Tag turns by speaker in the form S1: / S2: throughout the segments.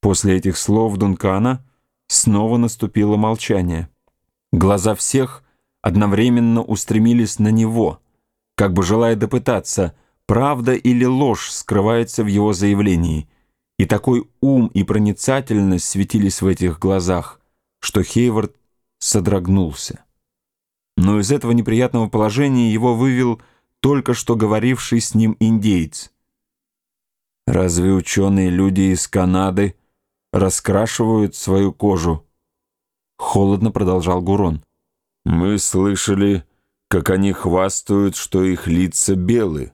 S1: После этих слов Дункана снова наступило молчание. Глаза всех одновременно устремились на него, как бы желая допытаться, правда или ложь скрывается в его заявлении. И такой ум и проницательность светились в этих глазах, что Хейвард содрогнулся. Но из этого неприятного положения его вывел только что говоривший с ним индейец. «Разве ученые люди из Канады раскрашивают свою кожу?» Холодно продолжал Гурон. «Мы слышали, как они хвастают, что их лица белы.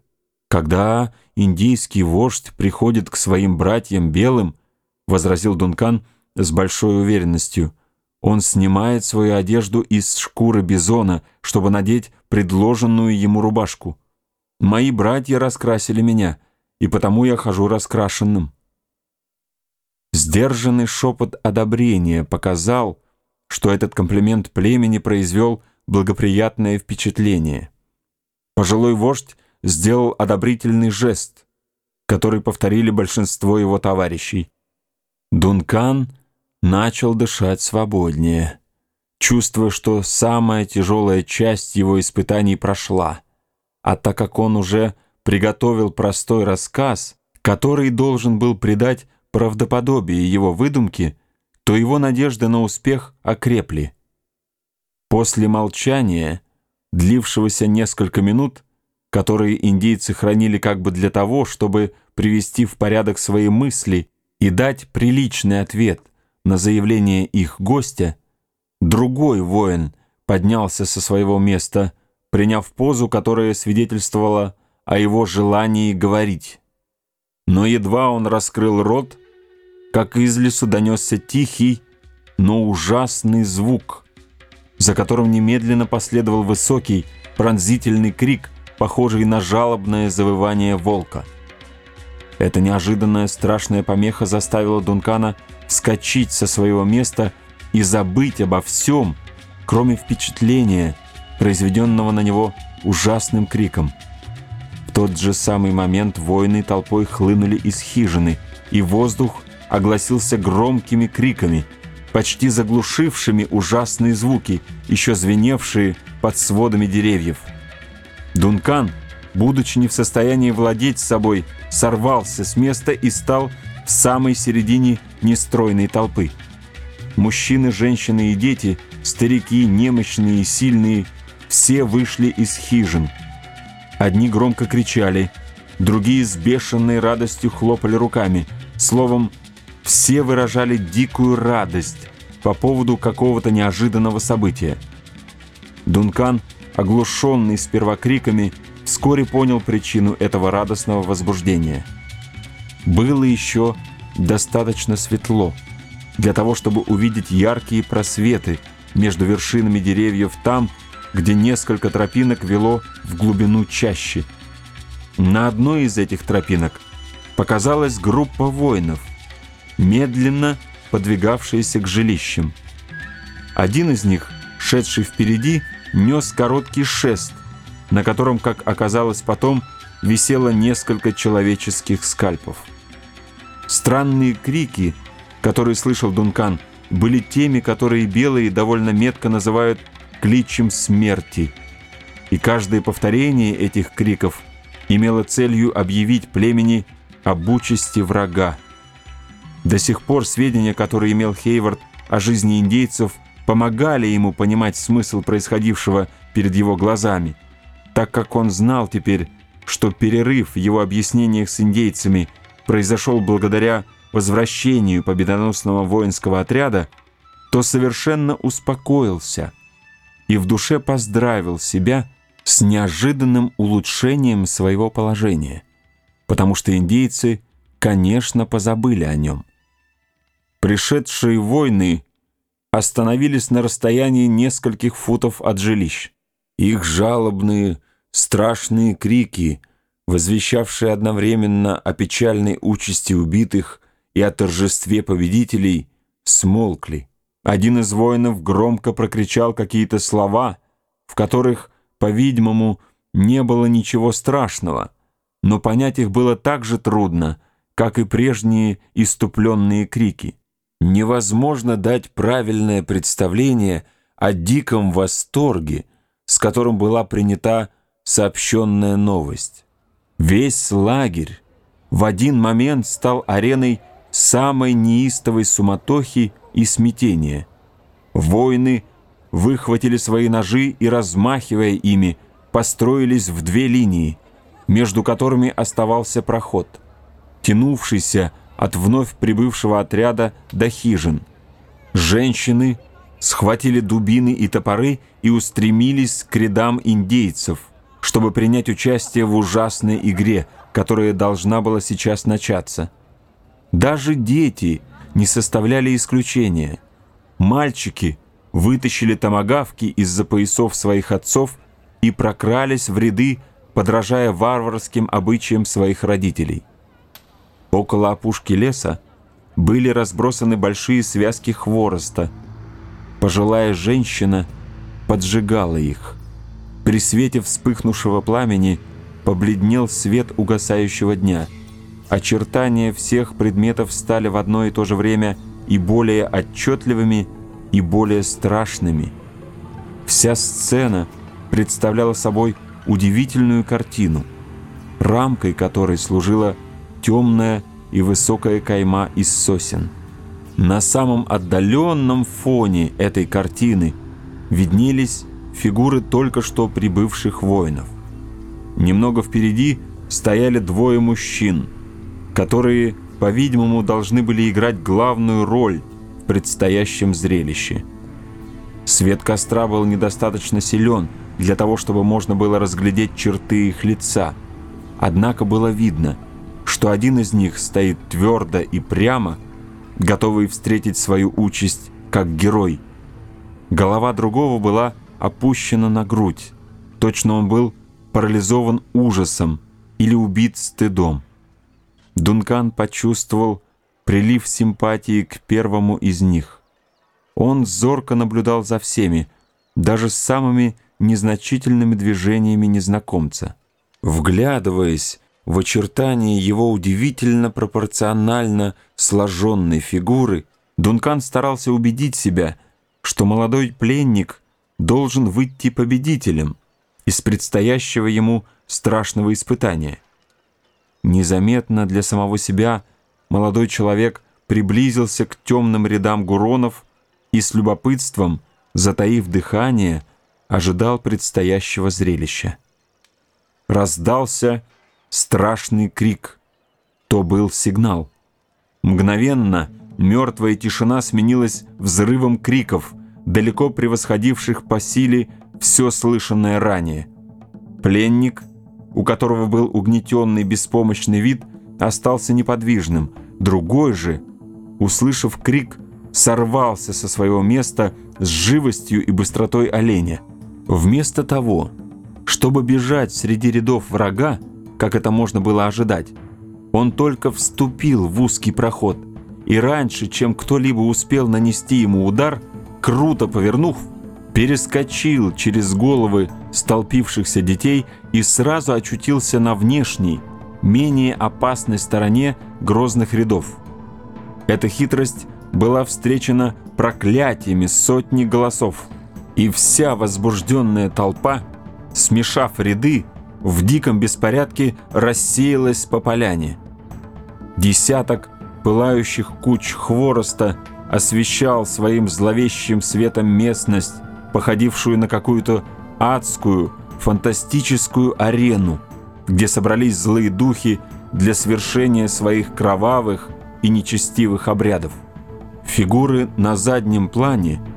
S1: Когда индийский вождь приходит к своим братьям белым, возразил Дункан с большой уверенностью, он снимает свою одежду из шкуры бизона, чтобы надеть предложенную ему рубашку. Мои братья раскрасили меня, и потому я хожу раскрашенным. Сдержанный шепот одобрения показал, что этот комплимент племени произвел благоприятное впечатление. Пожилой вождь сделал одобрительный жест, который повторили большинство его товарищей. Дункан начал дышать свободнее, чувствуя, что самая тяжелая часть его испытаний прошла, а так как он уже приготовил простой рассказ, который должен был придать правдоподобие его выдумки, то его надежды на успех окрепли. После молчания, длившегося несколько минут, которые индейцы хранили как бы для того, чтобы привести в порядок свои мысли и дать приличный ответ на заявление их гостя, другой воин поднялся со своего места, приняв позу, которая свидетельствовала о его желании говорить. Но едва он раскрыл рот, как из лесу донесся тихий, но ужасный звук, за которым немедленно последовал высокий, пронзительный крик, похожий на жалобное завывание волка. Эта неожиданная страшная помеха заставила Дункана вскочить со своего места и забыть обо всем, кроме впечатления, произведенного на него ужасным криком. В тот же самый момент воины толпой хлынули из хижины, и воздух огласился громкими криками, почти заглушившими ужасные звуки, еще звеневшие под сводами деревьев. Дункан, будучи не в состоянии владеть собой, сорвался с места и стал в самой середине нестройной толпы. Мужчины, женщины и дети, старики, немощные и сильные, все вышли из хижин. Одни громко кричали, другие с бешеной радостью хлопали руками. Словом, все выражали дикую радость по поводу какого-то неожиданного события. Дункан, оглушенный сперва криками, вскоре понял причину этого радостного возбуждения. Было еще достаточно светло для того, чтобы увидеть яркие просветы между вершинами деревьев там, где несколько тропинок вело в глубину чащи. На одной из этих тропинок показалась группа воинов – медленно подвигавшиеся к жилищам. Один из них, шедший впереди, нес короткий шест, на котором, как оказалось потом, висело несколько человеческих скальпов. Странные крики, которые слышал Дункан, были теми, которые белые довольно метко называют «кличем смерти». И каждое повторение этих криков имело целью объявить племени об участи врага. До сих пор сведения, которые имел Хейвард о жизни индейцев, помогали ему понимать смысл происходившего перед его глазами, так как он знал теперь, что перерыв в его объяснениях с индейцами произошел благодаря возвращению победоносного воинского отряда, то совершенно успокоился и в душе поздравил себя с неожиданным улучшением своего положения, потому что индейцы, конечно, позабыли о нем. Пришедшие войны остановились на расстоянии нескольких футов от жилищ. Их жалобные, страшные крики, возвещавшие одновременно о печальной участи убитых и о торжестве победителей, смолкли. Один из воинов громко прокричал какие-то слова, в которых, по-видимому, не было ничего страшного, но понять их было так же трудно, как и прежние иступленные крики. Невозможно дать правильное представление о диком восторге, с которым была принята сообщенная новость. Весь лагерь в один момент стал ареной самой неистовой суматохи и смятения. Воины выхватили свои ножи и, размахивая ими, построились в две линии, между которыми оставался проход, тянувшийся от вновь прибывшего отряда до хижин. Женщины схватили дубины и топоры и устремились к рядам индейцев, чтобы принять участие в ужасной игре, которая должна была сейчас начаться. Даже дети не составляли исключения. Мальчики вытащили томагавки из-за поясов своих отцов и прокрались в ряды, подражая варварским обычаям своих родителей. Около опушки леса были разбросаны большие связки хвороста. Пожилая женщина поджигала их. При свете вспыхнувшего пламени побледнел свет угасающего дня. Очертания всех предметов стали в одно и то же время и более отчетливыми, и более страшными. Вся сцена — представляла собой удивительную картину, рамкой которой служила темная и высокая кайма из сосен. На самом отдаленном фоне этой картины виднелись фигуры только что прибывших воинов. Немного впереди стояли двое мужчин, которые, по-видимому, должны были играть главную роль в предстоящем зрелище. Свет костра был недостаточно силен – для того, чтобы можно было разглядеть черты их лица. Однако было видно, что один из них стоит твердо и прямо, готовый встретить свою участь как герой. Голова другого была опущена на грудь. Точно он был парализован ужасом или убит стыдом. Дункан почувствовал прилив симпатии к первому из них. Он зорко наблюдал за всеми, даже самыми незначительными движениями незнакомца. Вглядываясь в очертания его удивительно пропорционально сложенной фигуры, Дункан старался убедить себя, что молодой пленник должен выйти победителем из предстоящего ему страшного испытания. Незаметно для самого себя молодой человек приблизился к темным рядам гуронов и с любопытством, затаив дыхание, ожидал предстоящего зрелища. Раздался страшный крик. То был сигнал. Мгновенно мертвая тишина сменилась взрывом криков, далеко превосходивших по силе все слышанное ранее. Пленник, у которого был угнетенный беспомощный вид, остался неподвижным. Другой же, услышав крик, сорвался со своего места с живостью и быстротой оленя. Вместо того, чтобы бежать среди рядов врага, как это можно было ожидать, он только вступил в узкий проход и раньше, чем кто-либо успел нанести ему удар, круто повернув, перескочил через головы столпившихся детей и сразу очутился на внешней, менее опасной стороне грозных рядов. Эта хитрость была встречена проклятиями сотни голосов – и вся возбужденная толпа, смешав ряды, в диком беспорядке рассеялась по поляне. Десяток пылающих куч хвороста освещал своим зловещим светом местность, походившую на какую-то адскую, фантастическую арену, где собрались злые духи для свершения своих кровавых и нечестивых обрядов. Фигуры на заднем плане –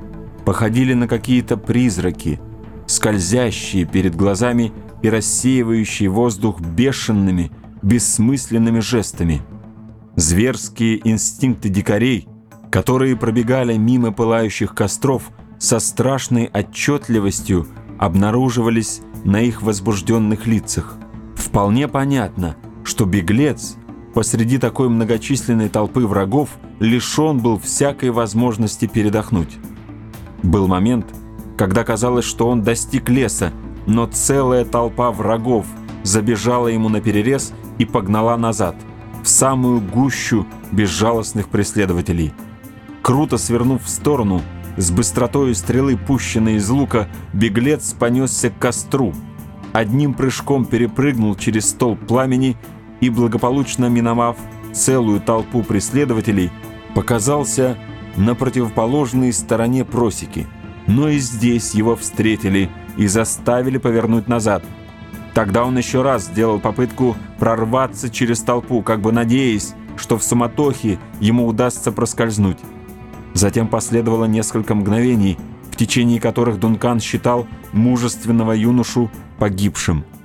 S1: походили на какие-то призраки, скользящие перед глазами и рассеивающие воздух бешеными, бессмысленными жестами. Зверские инстинкты дикарей, которые пробегали мимо пылающих костров, со страшной отчетливостью обнаруживались на их возбужденных лицах. Вполне понятно, что беглец посреди такой многочисленной толпы врагов лишен был всякой возможности передохнуть. Был момент, когда казалось, что он достиг леса, но целая толпа врагов забежала ему на перерез и погнала назад. в самую гущу безжалостных преследователей. Круто свернув в сторону, с быстротой стрелы, пущенной из лука, беглец понесся к костру. Одним прыжком перепрыгнул через столб пламени и, благополучно миновав целую толпу преследователей, показался на противоположной стороне просеки. Но и здесь его встретили и заставили повернуть назад. Тогда он еще раз сделал попытку прорваться через толпу, как бы надеясь, что в суматохе ему удастся проскользнуть. Затем последовало несколько мгновений, в течение которых Дункан считал мужественного юношу погибшим –